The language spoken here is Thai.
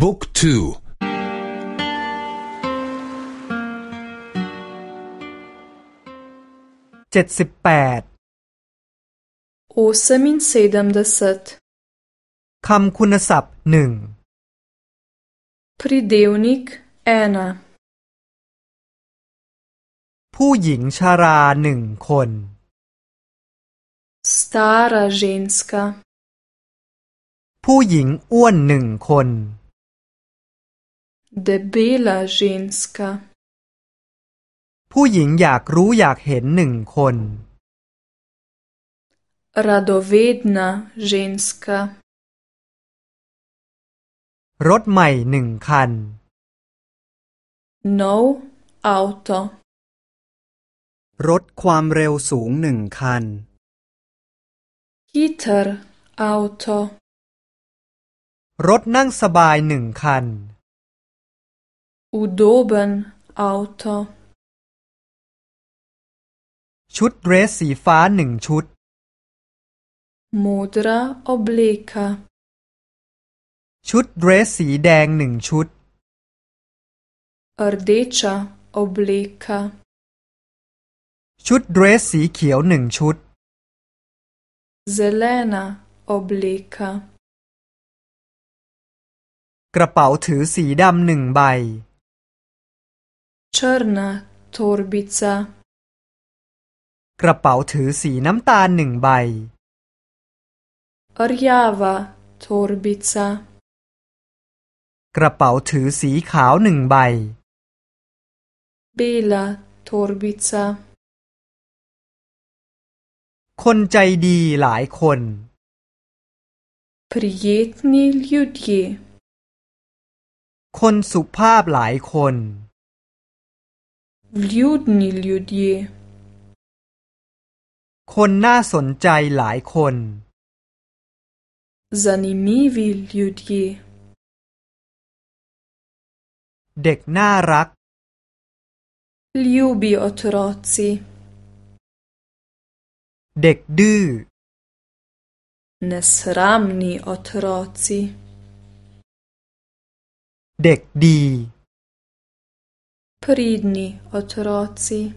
บุ๊กทูเจ็ดสิบแปด oseminsedemdeset คำคุณศัพท์หนึ่ง pridevnik ena ผู้หญิงชาราหนึ่งคน stara ženska ผู้หญิงอ้วนหนึ่งคน debela ženska ผู้หญิงอยากรู้อยากเห็นหนึ่งคน radovedna ženska รถใหม่หนึ่งคัน nov avto รถความเร็วสูงหนึ่งคัน hiter avto รถนั่งสบายหนึ่งคัน udoben avto ชุดเดรสสีฟ้าหนึ่งชุด modra obleka ชุดเดรสสีแดงหนึ่งชุด rdeča obleka ชุดเดรสสีเขียวหนึ่งชุด zelena obleka กระเป๋าถือสีดำหนึ่งใบ črna torbica กระเป๋าถือสีน้ำตาลหนึ่งใบ rjava torbica กระเป๋าถือสีขาวหนึ่งใบ bela torbica คนใจดีหลายคน prijetni ljudje คนสุภาพหลายคน vljudni ljudje คนน่าสนใจหลายคน zanimivi ljudje เด็กน่ารัก ljubi otroci เด็กดื้อ nesramni otroci เด็กดี pridni otroci